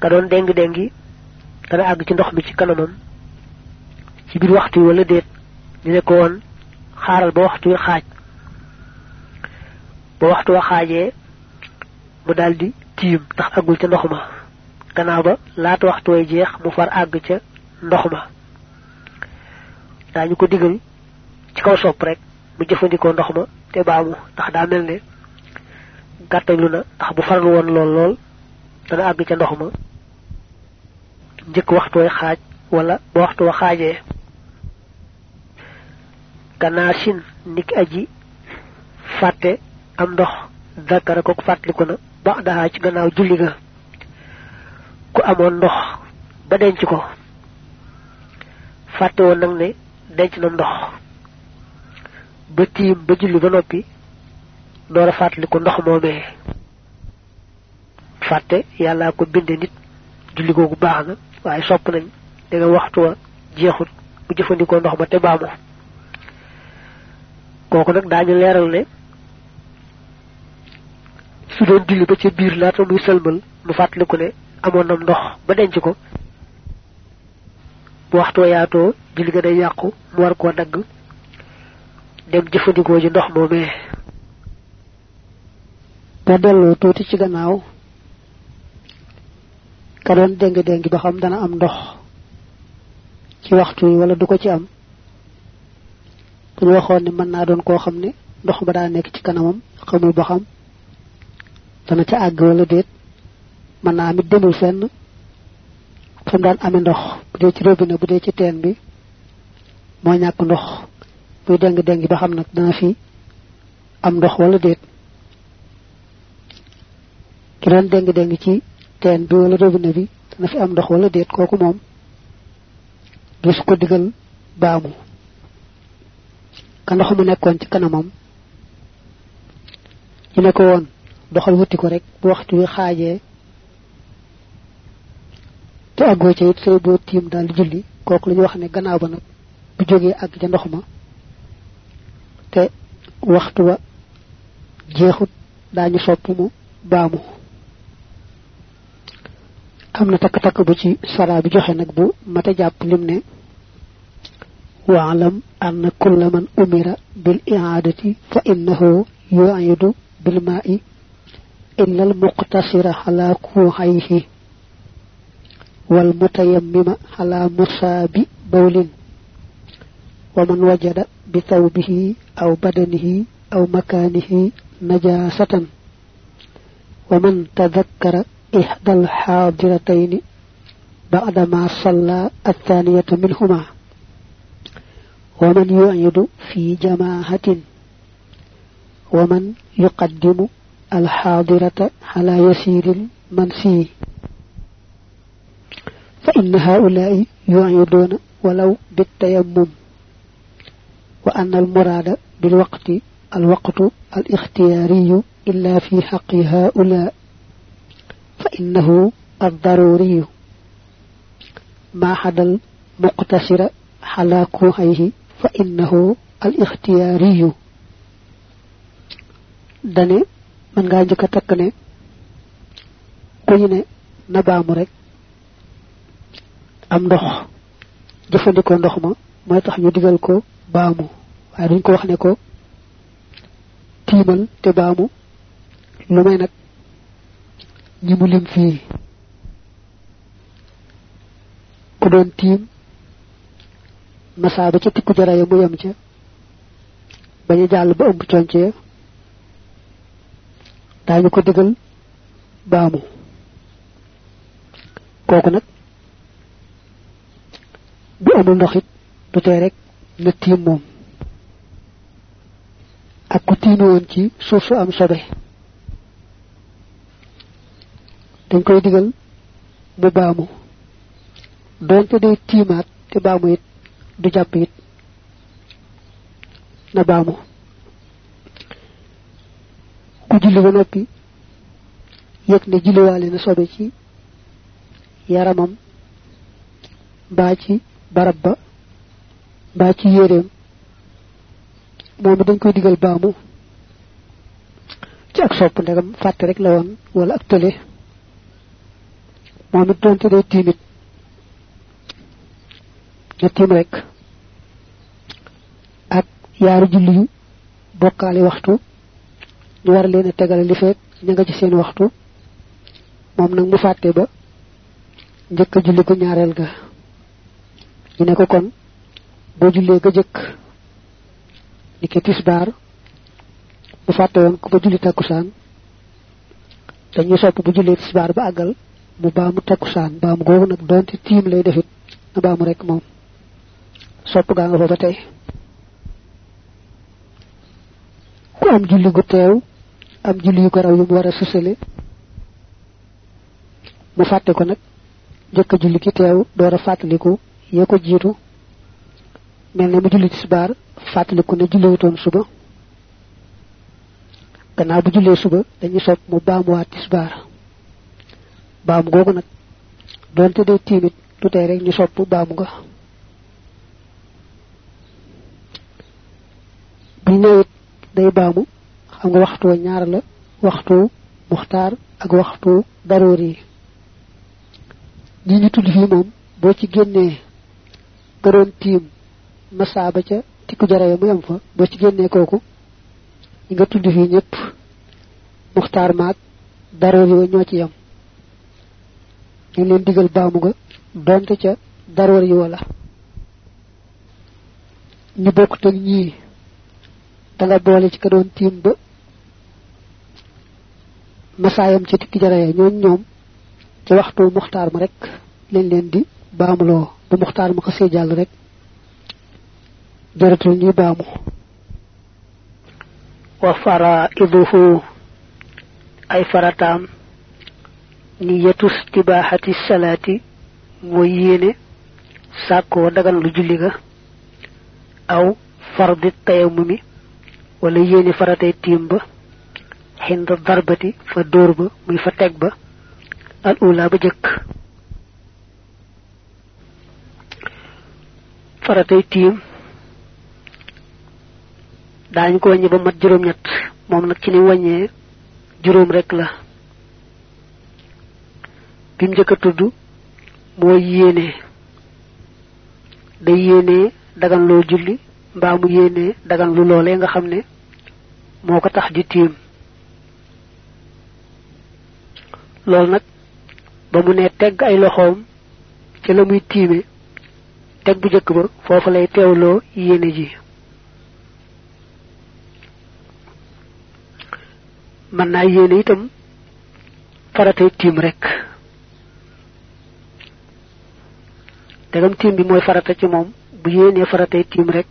ka doon deng dengi dana àgg ci ndox mi ci kanamam ci biir waxtu wala déet ñu ne ko woon xaaral ba waxtu xaaj. Ba waxtu wa xaajee mu daldi tiim ndax àggul ca ndox ma. Gannaaw ba laata waxtu way jeex mu far àgg ca ndox ma. Daañu ko digal ci kaw sopp rek mu jëfandikoo ndox ma te baamu ndax daa mel ne gàttañlu na ndax bu farlu woon lool lool dana ndox ma njëkk waxtu way xaaj wala ba waxtu wa xaajee. Ganaasin nik aji fàtte am ndox dakara ko na ba daha ci gannaaw julli ga ku amoon ndox ba denc ko fàtte woon ne denc na ndox. Ba tiim ba julli ba noppi door a fàttaliku ndox moomee. Fàtte yàlla ko binde nit julli googu waaye sopp nañ da nga waxtu wa jeexut bu jëfandikoo ndox ma te baamu kooku nag daañu leeral ne su doon julli ba ca biir laata muy sëlmal mu fàttaliku ne amoon nam ndox ba denc ko. Bu waxtoo yaatoo julli ga day yàqu mu war koo dagg dem jëfandikoo ji ndox moomee. Ba tuuti ci gannaaw ka doon deng deng ba xam dana am ndox ci waxtu yi wala du ko ci am. Ñu waxoon ne mën naa doon koo xam ne ndox ba daa nekk ci kanamam xamul ba xam dana ca àgg wala déet. Mën naa amit demul fenn. Fu mu daan ndox bu dee ci robinet bu dee ci teen bi moo ñàkk ndox. Buy deng deng ba xam nag dana fi am ndox wala déet. Ki doon deng ci teen bi wala robinet bi dana fi am ndox wala déet kooku moom gis ko digal baamu. Ka ndox mu nekkoon ci kanamam ñu ne ko woon doxal wuti ko rek bu waxtu wi xaajee te àggoo ca it say boo tiim daal julli kooku la ñu wax ne gannaaw ba nag bu jógee àgg ca ndox ma te waxtu wa jeexut daañu sopp mu baamu am na takk-takk bu ci sara bi joxe nag bu mata jàpp lim ne waalam ann kulla man umira bil iaadati fa innahu yuidu bil maai illa al muqtasira ala kuuxayhi wal mutayammima ala musaabi bawlin ومن وجد بثوبه أو بدنه أو مكانه نجاسة ومن تذكر إحدى الحاضرتين بعدما صلى الثانية منهما. ومن يعيد في جماعة. ومن يقدم الحاضرة على يسير المنسي. فإن هؤلاء يعيدون ولو بالتيمم. وأن المراد بالوقت الوقت الاختياري إلا في حق هؤلاء. فإنه الضروري ما حدا المقتصر على كوهيه فإنه الاختياري dane man nga jëk tak ne ku ñu ne na baamu rek am ndox jëfandikoo ndox ma mooy tax ñu digal ko baamu waaye duñ ko wax ne ko tiimal te baamu lu may nag ñi mu lim fii. ku doon tiim. masa ba ca tikku jara ya mu yam ca. bañu jàll ba ëmb conce daañu ko digal baamu. kooku nag bu amul ndox it du tee rek na tiim moom. ak ku tiimi woon ci suuf su am sobe dañ koy digal mu baamu. Doonte day tiimaat te baamu it du jàpp it na baamu. Ku julli ba noppi yëg ne julliwaale na sobe ci yaramam mbaa ci barab ba mbaa ci dañ koy digal baamu. Ci ak sopp ndegam fàtte rek la woon wala ak tële moom it donte day tiimit. Na tiim rek. Ak yaaru julli yu bokkaale waxtu. Ñu war leen a tegale li fekk ña nga ci seen waxtu. Moom nag mu fàtte ba njëkk julli ko ñaareel ga. Ñu ne ko kon boo jullee ga jëkk ni ke tisbaar mu fàtte woon ko ba julli takkusaan dañuy sopp bu jullee tisbaar ba àggal mu baamu takkusaan baamu googu nag doonte tiim lay defit na baamu rek moom. Sopp gaa nga fa ba tey. Ku am julli gu teew am julli yu ko raw yu mu war a sësale mu fàtte ko nag jëkk julli ki teew door a fàttaliku yee ko jiitu. Mel ne mu julli tisbaar fàttaliku ne julliwutoon suba. Gannaaw bu jullee suba dañuy sopp mu baamuwaat tisbaar baamu googu nag. Doonte day tiimit du tey rek ñu sopp baamu nga. Bu ñëwit day baamu xam nga waxtu ñaar la waxtu muxtaar ak waxtu daroor yi. Ñi ñu tudd fii moom boo ci génnee doon tiim masaaba ca tikku jaraye mu fa boo ci génnee kooku ñi nga tudd fii ñëpp muxtaar maag daroor yi ñoo ci yam ñu leen digal baamu nga donte ca daroor yi wala. Ñu bokkut ak ñii. Da nga boole ci ka doon tiim ba masaayam ci tikki jaraye ñooñ ñoom ci waxtu muxtaar ma rek lañ leen di baamuloo. Bu muxtaar ma xasee jàll rek jaratul ñuy baamu. Wa ay farataam niyatu istibahati salaati mooy yéene sàkkoo dagan lu julli ga aw fardi tayamumi wala yéene faratay tiim ba xinda darbati fa dóor ba muy fa teg ba al ula ba jëkk. Faratay tiim daañu ko wàññi ba mat juróom ñett moom nag ci ni juróom rek la bim njëkk a tudd mooy yéene. day yéene dagan loo julli mbaa mu yéene dagan lu loolee nga xam ne moo ko tax di tiim. loolu nag ba mu ne tegg ay loxoom ci la muy tiime teg bu jëkk ba foofu lay teewloo yéene ji. naa yéene itam rek tegam tiim bi mooy farata ci moom bu yéenee tiim rek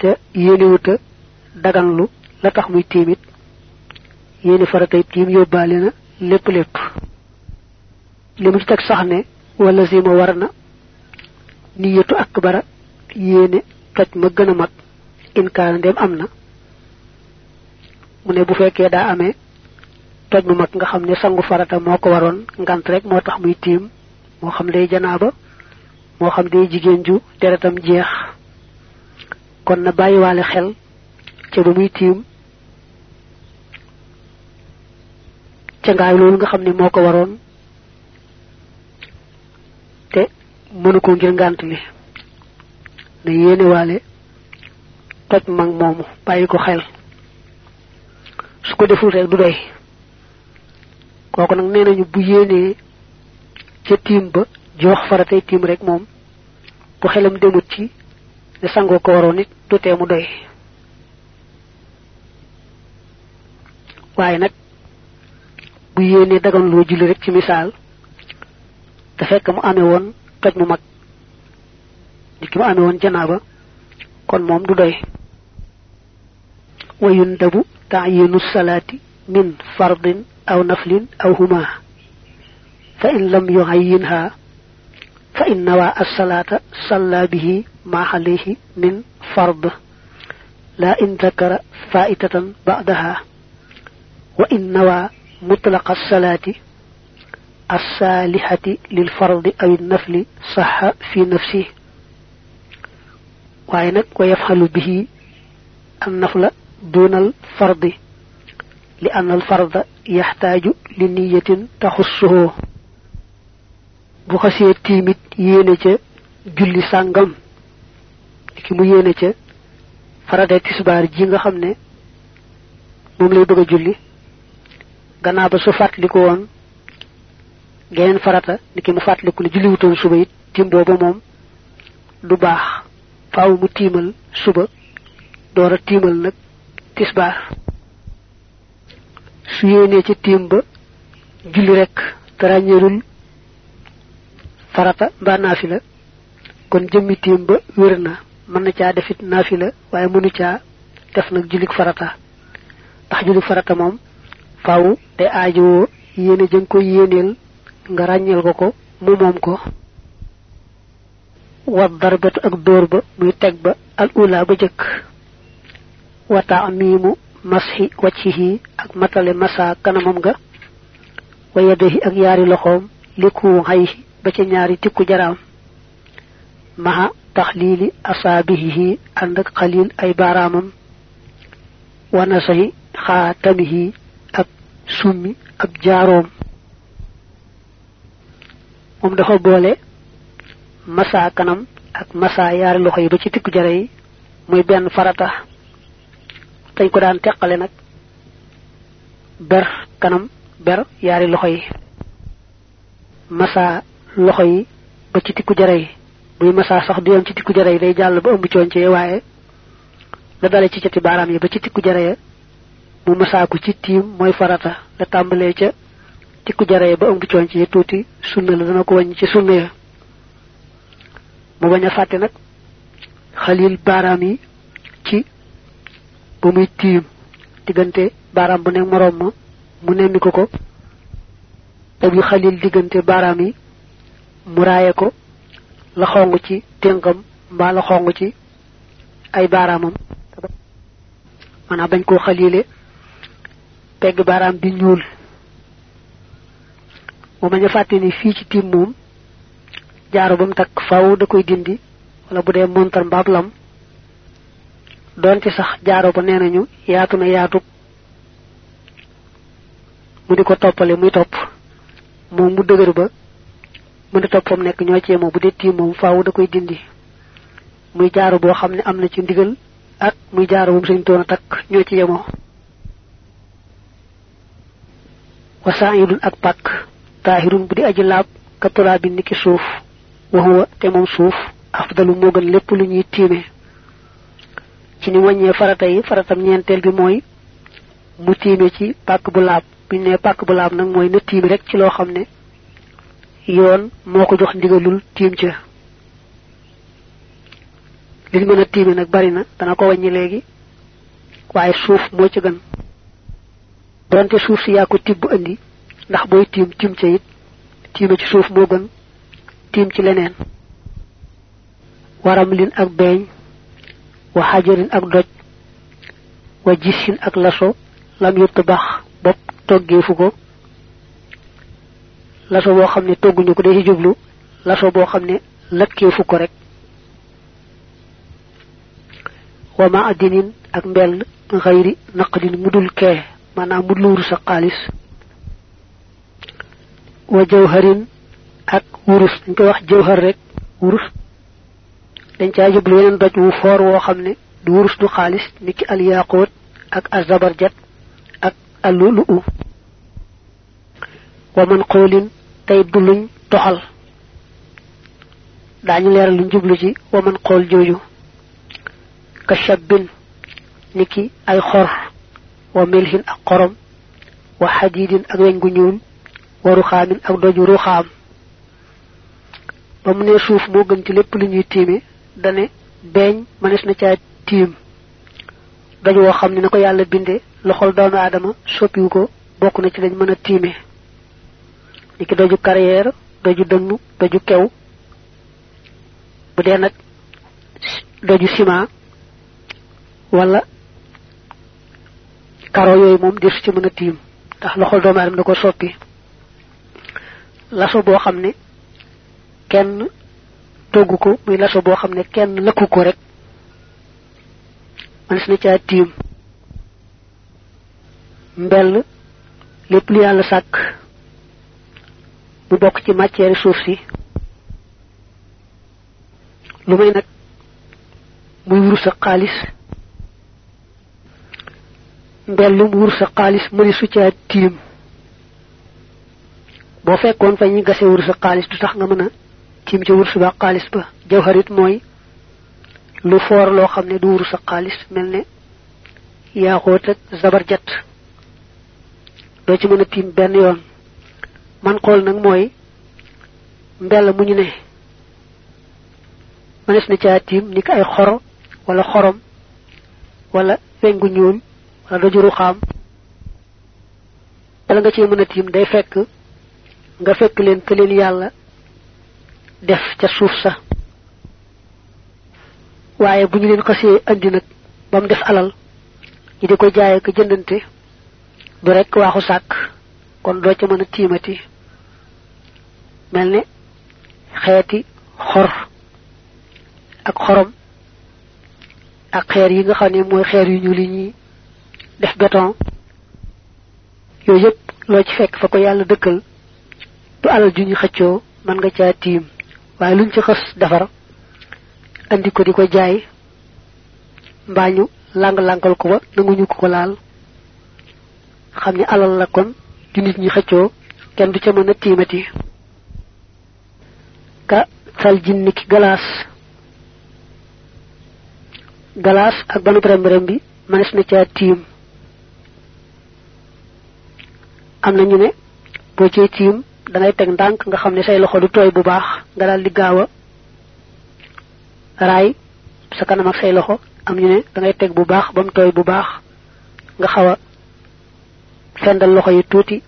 te yéenewuta daganlu la tax muy tiimit yéene faratay tiim yóbbaale na lépp lépp. Li mu ci teg sax ne wala si ma war na niyatu akbara yéene toj ma gën a mag inkaana ndem am na. Mu ne bu fekkee daa amee toj mu mag nga xam sangu farata moo ko ngant rek moo muy moo xam day janaaba moo xam day jigéen ju deretam jeex. Kon na bàyyiwaale xel ca ba muy tiim ca ngaay loolu nga xam ne moo ko te mënu ko ngir ngant li. Na yéenewaale toj mag moomu bàyyi ko xel. Su ko deful rek du doy. Nañu bu yéenee ca tiim ba joox faratay tiim rek moom bu xelam demut ci ne sangoo ko waroon nit du mu doy. Waaye nag bu yéenee dagan loo julli rek ci misaal te fekk mu amee woon toj mu mag ki mu amee woon janaaba kon moom du doy. Wayun dabu taayinu salaati min fardin aw naflin aw huma فإن لم يعينها فإن نوى الصلاة صلى به ما عليه من فرض. لا إن ذكر فائتة بعدها. وإن نوى مطلق الصلاة الصالحة للفرض أو النفل صح في نفسه. وعينك ويفعل به النفل دون الفرض لأن الفرض يحتاج لنية تخصه bu xasee tiimit yéene ca julli sàngam ki mu yéene ca farate tisbaar ji nga xam ne moom lay bëgg julli. Gannaaw ba su geneen farata ni ki mu fàttaliku ne julli wutoon suba it tim booba moom du baax. Faaw mu tiimal suba door a tiimal nag tisbaar. Su yéenee ci tiim ba julli rek te farata mbaa naafila. Kon jëmmi tiim ba wér na. Defit naafila waaye mënu caa def nag jullik farata. Ndax jullik farata moom faaw day aajowoo yéene jëng ko yéeneel nga ràññeel ko ko mu moom ko. Wa darbatu ak dóor ba muy ba al ula ba jëkk. Wa taamimu mashi waccihi ak matale masa kanamam nga wa yadahi ak yaari loxoom liku hayhi ba ca ñaari tikku jaraam. Maha taxlili asaabihi ànd ak xalil ay baaraamam. Wa nasahi xaatamihi ak summi ab jaaroom. Moom dafa boole masa kanam ak masa yaari loxo yi ba ci tikku jara yi muy benn farata. Dañ ko daan teqale nag ber kanam ber yaari loxo yi. Masa loxo yi ba ci tikku jara yi. Buy masa sax du yam ci tikku jara day jàll ba ëmb coonce waaye la dale ci cati baaraam yi ba ci tikku jara ya ci farata. La tàmbalee ca tikku jara ya ba ëmb coonce ya tuuti sunna la dana ko wàññi ci sunna ya. Mu bañ a fàtte nag xalil yi ci ba muy tiim diggante baaraam bu mu ko ko. Te yu xalil diggante yi mu raaye ko la xong ci téngam mbaa la xong ci ay baaraamam. Maanaam bañ koo xalile pegg baaraam bi ñuul. Mu bañ a fàtte ni fii ci tiim moom jaaro ba mu takk faw da koy dindi wala bu dee montar mbaab lam. Doonte sax jaaro ba nee nañu yaatu na yaatu. Mu di ko toppale muy topp. Moom mu dëgër ba mu di topp fam nekk ñoo ci yemoo bu dee tiim moom faaw da koy dindi. Muy jaaro boo xam ne am na ci ndigal ak muy jaaro bu mu sañ toon a takk ñoo ci yemoo. Wasaayidun ak pàkk taahirun bu di aji laab turaabi niki suuf waxuwa te moom suuf afdalu moo gën lépp lu ñuy tiime. Ci ni wàññee farata yi faratam ñeenteel bi mooy mu tiime ci pàkk bu laab. Bu ñu nee bu laab nag mooy na tiime rek ci loo xam yoon moo ko jox ndigalul tiim ca. Liñ mën a tiime nag bari na dana ko wàññi léegi waaye suuf moo ci gën. Donte suuf si yaa ko tibb indi ndax booy tiim tiim ca it tiime ci suuf moo gën tiim ci leneen. Waram lin ak beeñ wa xajarin ak doj wa gisin ak laso lam yuttu baax bopp toggeefu ko laso boo xam ne togguñu ko day ci jublu laso boo xam ne lakkeefu ko rek. Wa ma addinin ak mbell xayri naqdin mudul kee maanaam mu luuru sa xaalis. Wa jawharin ak wurus dañ koy wax jawhar rek wurus. Dañ caa jublu yeneen doj wu foor woo xam ne du wurus du xaalis niki al yaqut ak azabarjat ak alulu wa man xoolin tey du luñ toxal daañu leeral luñ jublu wa man xool jooju. Ka shabbin niki ay xor. Wa milhin ak xorom. Wa xadidin ak weñ gu ñuul. Wa ruxaamin ak doju ruxaam. Ba mu ne suuf moo gën ci lépp lu ñuy tiime dane beeñ mënees na caa tiim. Doj woo xam ne na ko yàlla binde loxol doomu aadama soppiwu ko ni ki doju carrière doju dënnu doju kew. Bu dee nag doju ciment wala karo yooyu moom desu ci mën a tiim ndax loxol doomu aadama da ko soppi. Laso boo xam ne kenn togg ko muy laso boo xam ne kenn lëkku ko rek man na caa tiim. Mbell lépp lu yàlla sàkk mu bokk ci matière suuf si. Lu may nag muy wuru sa xaalis. Mbellum wuru sa xaalis mëni su caa tiim boo fekkoon fa ñi gase wuru sa xaalis du tax nga mën a tiim ca wuru ba xaalis ba. Jawharit mooy lu foor loo xam ne du wuru sa xaalis mel ne yaaxoot ak zabarjat doo ci mën a tiim yoon man xool nag mooy mbell mu ñu ne. Mënees na caa ni ay xoro wala xorom wala weñ gu ñuul wala dojuru xaam wala nga cee mën a day fekk nga fekk leen ke leen yàlla def ca suuf sa. Waaye bu ñu leen xasee andi nag ba mu def alal ñi di ko jaay ak jëndante du rek waaxu sàkk kon doo ca mën a mel ne xeeti xor ak xorom ak xeer yi nga xam ne mooy xeer yu ñuul ñuy def béton. Yooyu yëpp loo ci fekk fa ko yàlla dëkkal du alal ju ñu xëccoo mën nga caa tiim. Waaye luñ ci xës defar andi ko di ko jaay mbaa ñu lang-langal ko ba nanguñu ko ko laal. Alal la kon nit ñi xëccoo kenn du ca mën a tiimati ka sal jinni ki galaas. Galaas ak banu brem bi manes na caa tiim. Am na ñu ne boo cee tiim da ngay teg ndànk nga xam ne say loxo du tooy bu baax nga daal di gaaw a raay sa kanam ak say loxo. Am ñu ne da ngay teg bu baax ba mu tooy bu baax nga xaw a fendal loxo yi tuuti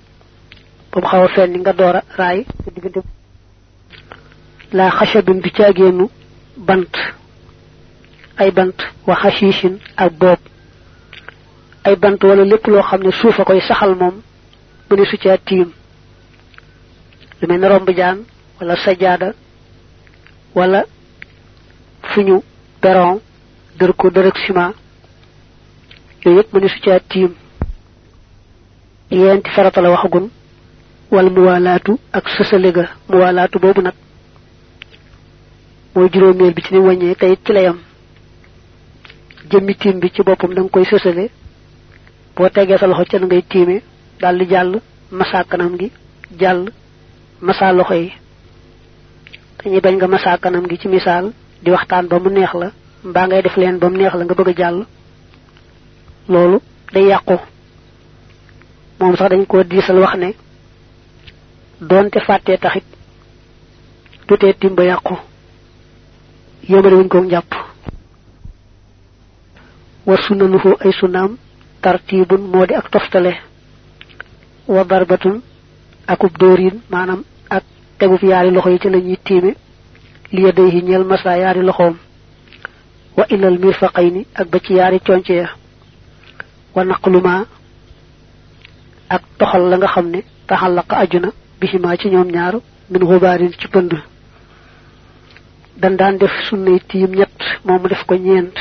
ba mu xaw a fenni nga door a raay diggante la xashabin du caagéenu bant. Ay bant wa xashishin ak boob. Ay bant wala lépp loo xam ne suufa koy saxal moom mu ne su tiim. Lu mel ne romb jaan wala sajaada wala fuñu peron dër ko dër ak ciment. Yooyu yëpp mu ne su caa tiim. Yenti farata la waxagun wal muwalaatu ak sësale ga. Nag mooy juróomeel bi ci ni wàññee tey ci layam jëmmi tiim bi ci boppam da nga koy sësale. Boo tegee sa loxo ca ngay tiime daal di jàll masa kanam gi jàll masa loxo yi. Dañuy bañ nga masa kanam gi ci misaal di waxtaan ba mu neex la mbaa ngay def leen ba mu neex la nga bëgg a jàll. Loolu day yàqu. Moom sax dañ ko diisal wax ne doonte fàttee taxit tutee timba yàqu yëmale wuñ ko njàpp wa sunnanuhu ay sunnaam tartibun moo di ak toftale. Wa darbatun akub dóorin maanaam ak tegub yaari loxo yi ci la li yadayhi masa wa ilal mirfaqayni ak ba ci yaari conce ya. Wa naqluma ak toxal la nga ajuna bihima ci ñoom ñaar min ci dan daan def sunnay tiim ñett moom mu def ko ñeent.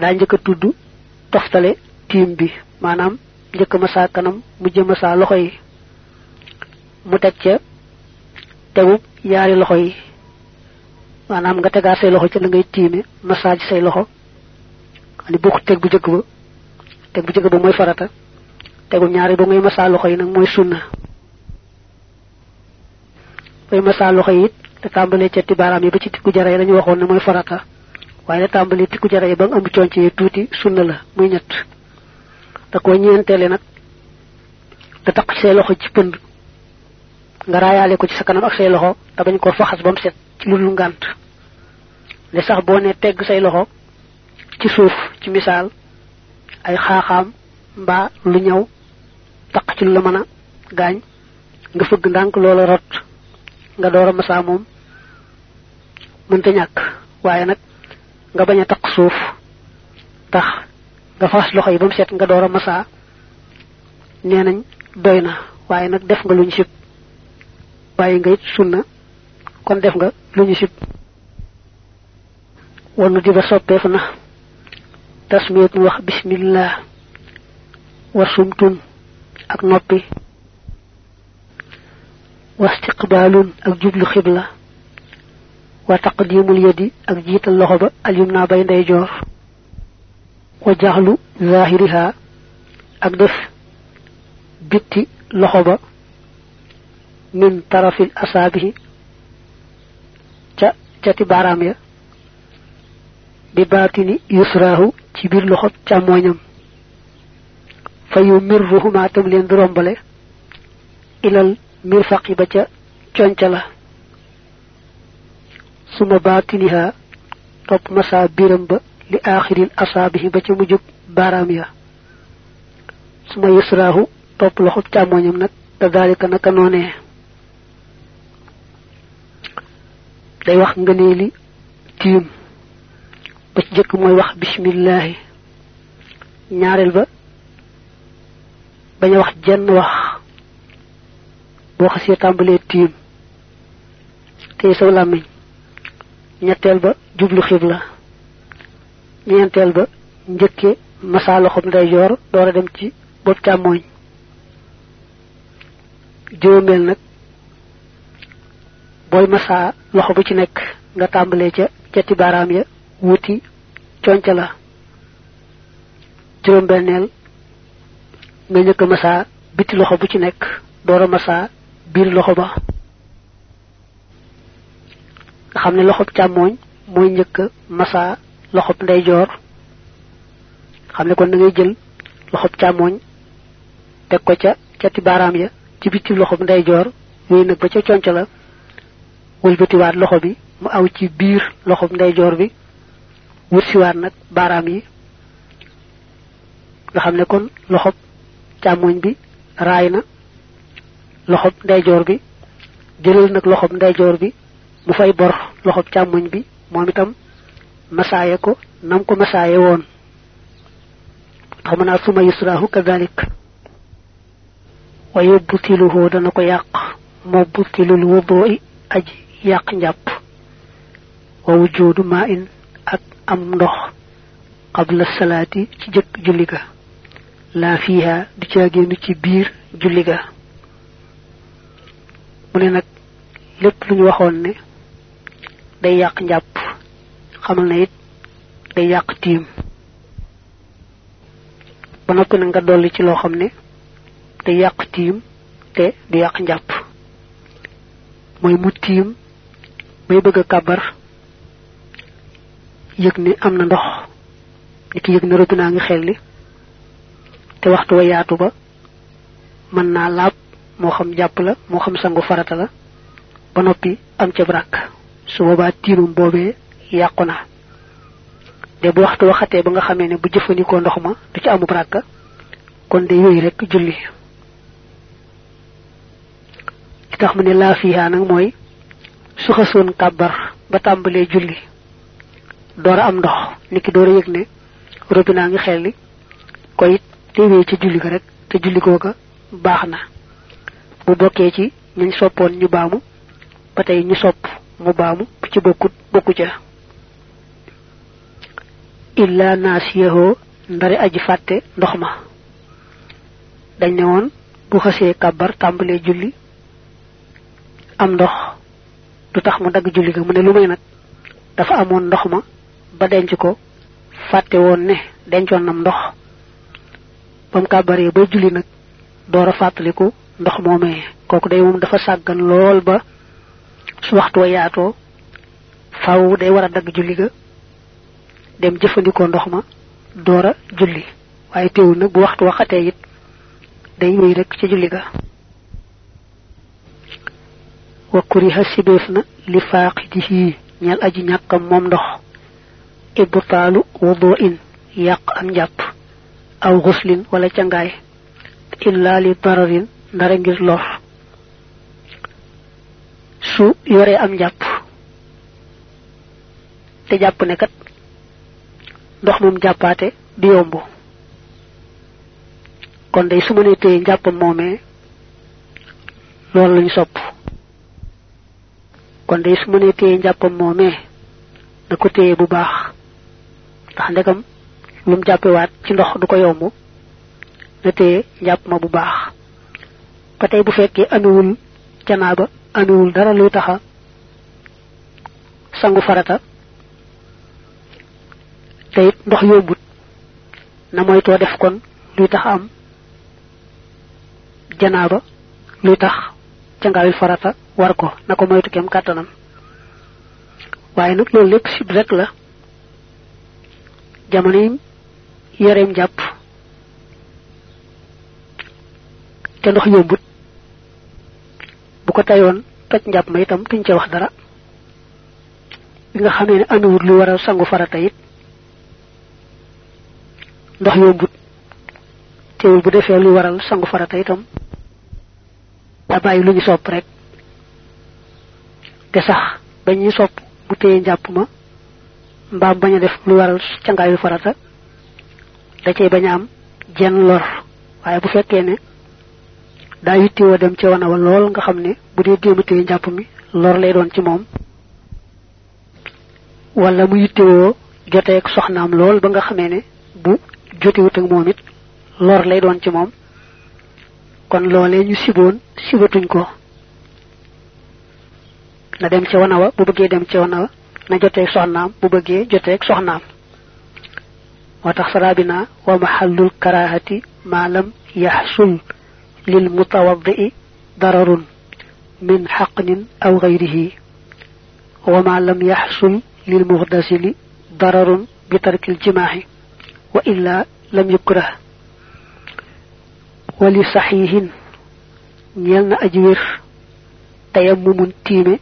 Daa njëkk a tudd toftale tiim bi maanaam njëkk masa kanam mujj masa loxo yi. Mu teg ca tegu yaari loxo yi. Maanaam nga tegaa say loxo ca la ngay tiime masa ci say loxo. Ani bokku teg bu jëkk ba teg bu jëkk ba mooy farata. Tegu ñaari ba ngay masa loxo yi nag mooy sunna. Bay loxo yi it te tàmbalee ca tibaaraam yi ba ci tikku jara yi lañu waxoon ne mooy farata. Waaye tàmbalee tikku jara yi ba nga am conc yi tuuti sunna la muy ñett. Da ko ñeenteele nag da taq ci say loxo ci pënd. Nga raayaale ko ci sa kanam ak say loxo te bañ ko faxas ba mu set ci lu ngànt. Li sax boo ne tegg say loxo ci suuf ci misaal ay xaaxaam mbaa lu taq ci lu la nga fëgg ndànk loola rot nga door a masaa moom mënta ñàkk waaye nag nga bañ a suuf. Tax nga fas loxo yi ba mu set nga door a masaa nee nañ doy na. Waaye def nga lu ñu sib sunna. Kon def nga lu ñu sib. Wanu di ba soppeef na. Tasmiyatun wax bismillah. Wa sumtun. Ak noppi. Wastiqbalun ak jublu xibla وتقديم اليد أك جيت اللخبة اليمنى بين دي جوف وجهل ظاهرها أك دف بيت لخبة من طرف الاصابع تا تاتي بارامي بباطن يسراه تبير لخب تا موينم. فيمرهما تملين درمبلي إلى المرفق بچا چونچلا suma baatiniha topp masa biram ba li aaxiril asaabihi ba ca mujjub baaraam ya. Suma yusraahu topp loxob càmmooñam nag te daalika naka noonee day wax ngëneeli tiim ba ci jëkk mooy wax bismillahi ñaareel ba bañ a wax jenn wax. Tiim tey saw làmmiñ ñetteel ba jublu xibla. Ñeenteel ba njëkke masa loxob ndeyjoor door a dem ci bopp càmmooñ juróomeel nag booy masa loxo bu ci nekk nga tàmbalee ca cati baaraam ya wuti conca la. Juróom benneel nga njëkk masa biti loxo bu ci nekk door a masa biir loxo ba nga xam ne loxob càmmooñ mooy njëkk masa loxob ndeyjoor. Xam ne kon da ngay jël loxob càmmooñ teg ko ca cati baaraam ya ci biti loxob ndeyjoor yooyu nag ba ca conca la wëlbatiwaat loxo bi mu aw ci biir loxob bi wursiwaat nag baaraam yi. Nga xam ne kon loxob càmmoñ bi raay na loxob ndeyjoor bi jëlal nag loxob ndeyjoor bi mu fay bor loxob càmmoñ bi moom itam masaaye ko nam ko masaaye woon. tax mën naa suma yusraahu kadalik wa yubtiluhu dana ko yàq moo butilul wudoo aji yàq njàpp wa wujudu ma in ak am ndox qabla salaati ci jëkk julli ga laa fiiha du ci day yàq njàpp. Xamal na it day yàq tiim. Ba noppi nag nga ci loo xam ne day yàq tiim te du yàq njàpp. Mooy mu tiim bay bëgg a kàbbar yëg ne am na ndox ni ki yëg ne robi naa ngi xelli te waxtu wa yaatu ba mën naa laab moo xam jàpp la moo xam sangu farata la ba noppi am ca brak su boobaa tiimam boobee yàqu na. De bu waxtu waxatee ba nga xamee ne bu jëfandikoo ndox ma du ci amu brak kon de yooyu rek julli. Li tax mu ne laa fiihaa nag mooy su xasoon kàbbar ba tàmbalee julli door a am ndox niki door a yëg ne ngi xelli ko it ca julli ga rek te julli googa baax na. Bu bokkee ci soppoon ñu baamu ba tey ñu sopp mu baamu bu ci bokkut bokku ca. Illa naasiyahoo ndari aji fàtte ndox ma. Dañ ne woon bu xasee kàbbar tàmbalee julli am ndox du tax mu dagg julli ga mu ne lu may nag dafa amoon ndox ma ba denc ko fàtte woon ne dencoon nam ndox. Ba mu kàbbaree ba julli nag door a fàttaliku ndox moomee. Kooku day moom dafa sàggan lool ba su waxtu wa yaatoo faw day war a dagg julli ga dem jëfandikoo ndox ma door julli. Waaye teewul nag bu waxtu wa it day wéy rek ci julli ga. Wa kuriha sibeef na li faaqidihi ñal aji ñàkkam moom ndox. Ibtaalu wudu in yàq am njàpp aw xuslin wala cangaay. Illa li dararin ndara ngir lor su yoree am njàpp te jàpp ne kat ndox moom jàppaate di yomb. Kon day su mënee téye njàppam moomee loolu lañu sopp. Kon day su mënee téye njàppam ko téye bu baax. Ndax ndegam lu mu jàppewaat ci ndox du ko yomb na téye njàpp ma bu baax. Ba tey bu fekkee amewul janaaba amiwul dara luy taxa sangu farata te ndox yombut na moytoo def kon luy tax am janaaba luy tax cangaayul farata war ko na ko moytu kem kàttanam. Waaye nag loolu lépp sib rek la jamono te ndox yombut bu ko tayoon toj njàpp ma itam tuñ ca wax dara. Bi nga xamee ne amiwut lu war a sangu farata it ndox yombut. Teewul bu defee lu waral sangu farata itam da bàyyi lu ñu sopp rek. Te sax dañuy sopp bu téye njàpp ma mbaam bañ a def lu waral cangaayu farata da cay bañ am jenn lor. Waaye bu fekkee ne daa yittewoo dem ci wana wa lool nga xam ne bu dee déema téye njàpp mi lor lay doon ci moom. Wala mu yittewoo joteeg soxnaam lool ba nga xamee ne bu jotiwut ak moom it lor lay doon ci moom. Kon loolee ñu siboon sibatuñ ko. Na dem ci wana wa bu bëggee dem ci wana wa na joteeg soxnaam bu bëggee joteeg soxnaam. Moo tax wa mahallul karahati ma lam yaxsul lil mutawaddi dararun min xaqnin aw gayrihi wa ma lam yaxsul lil muxdasili dararun bi tarkil jimaaxi wa illa lam yukrah wali saxihin ñeel na aji wér tayammumun tiime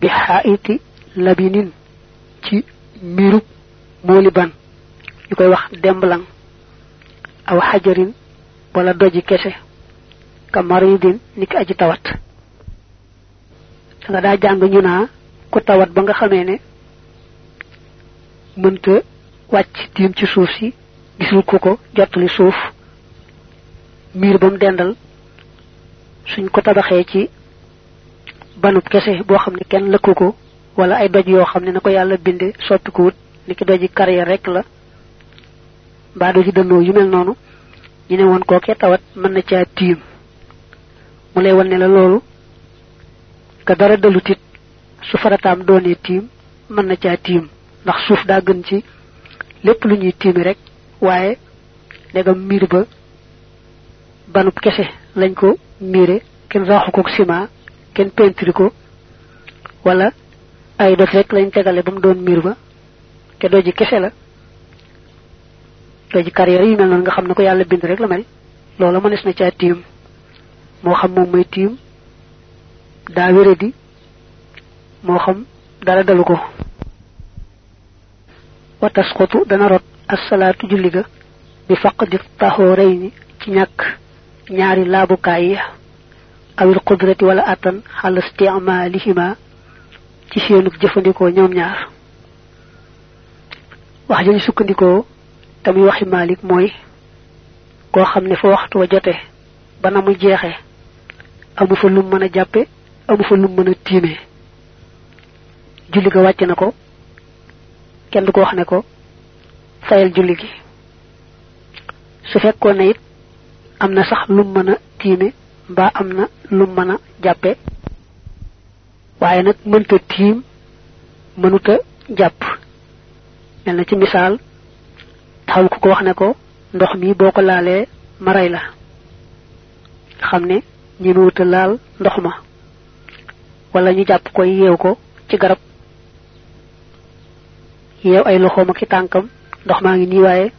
bi xaiti wala doji kese. Ka maridin ni ki aji tawat. Da nga daa jàng ñu naa ku tawat ba nga xamee ne mënta wàcc tiim ci suuf si gisul ku ko jottali suuf miir ba dendal suñ ko tabaxee ci banub kese boo xam ne kenn lëkku ko wala ay doj yoo xam ne na ko yàlla binde soppi ko wut ni ki doji carrière rek la mbaa doji dënnoo yu mel noonu ñu ne woon kookee tawat mën na caa tiim mu lay wan ne la loolu ka dara dalutit su farataam doonee tiim mën na caa tiim ndax suuf daa gën ci. Lépp lu ñuy tiimi rek. Waaye ndegam miir ba banub kese lañ ko miire kenn ko ciment kenn ko. Wala ay doj rek lañ tegale ba mu doon miir ba te kese la doji carrière yi mel noonu nga xam ne ko yàlla bind rek la mel loola mënees na caa tiim. Moo xam moom mooy tiim daa wére di moo xam dara dalu ko. Wa tasqutu dana rot. Assalaatu julli ga bi faqdi taxoorayni ci ñàkk ñaari laabukaay yi awil qudrati wala attan xal isticmaalihima ci seenug jëfandikoo ñoom ñaar. Wax jañu sukkandikoo tamuy waxi Malik mooy koo xam ne fa waxtu wa jote ba na mu jeexe amu fa lum mën a jàppe amu fa lum mën a tiime. Julli ga wàcc na ko kenn du ko wax ne ko fayal julli gi. Su fekkoon ne it am na sax lum mën a tiime mbaa am na lum mën a jàppe. Waaye nag mënta tiim mënuta jàpp. Mel na ci misaal taxaw ku ko wax ne ko ndox mi boo ko laalee ma rey la. Xam ne ñi wuta laal ndox ma. Wala ñu jàpp ko yeew ko ci garab. Yeew ay loxoom ak tànkam ndox maa ngi nii waaye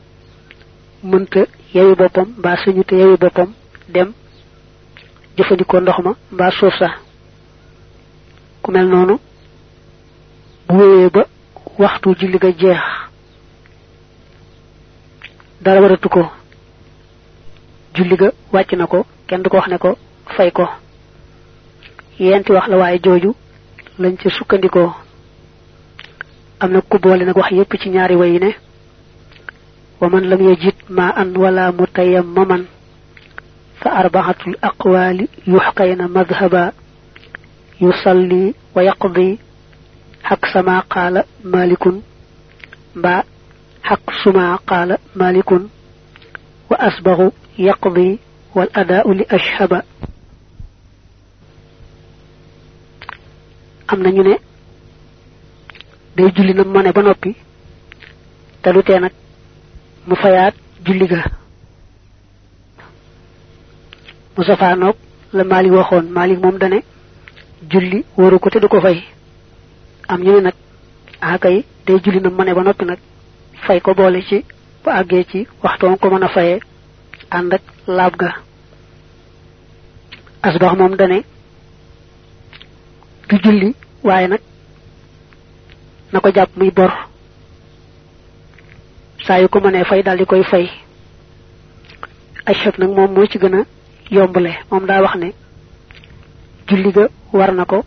mënta yeewi boppam mbaa suñu te yeewi boppam dem jëfandikoo ndox ma mbaa suuf sa ku mel noonu bu wéyee ba waxtu julli ga jeex dara waratu ko julli ga wàcc na ko kenn du ko wax ne ko fay ko yenti wax la waaye jooju lañ ca sukkandikoo am na ku boole nag wax yépp ci ñaari way ne wa man lam yajid ma an wala mutayammaman fa arbaatul aqwaali yuxkayna madhaba yusalli wa yaqdi xaq sama qaala malikun mbaa malikun wa asbaxu yaqdi wal adaau li ashhaba am na ñu ne day julli na mané ba noppi te du tee nag mu fayaat julli ga mu safaanoog la malik waxoon malik moom dane julli waru ko te du fay am ñu ne akay day julli na mané ba noppi nag fay ko boole ci bu àggee ci waxtoon ko mën a fayee ànd ak laab ga. Asbax moom dane du julli waaye nag na ko jàpp muy bor. Saa yu ko mënee fay daal di koy fay. Achab nag moom moo ci gën a yombale. Moom daa wax ne julli ga war na ko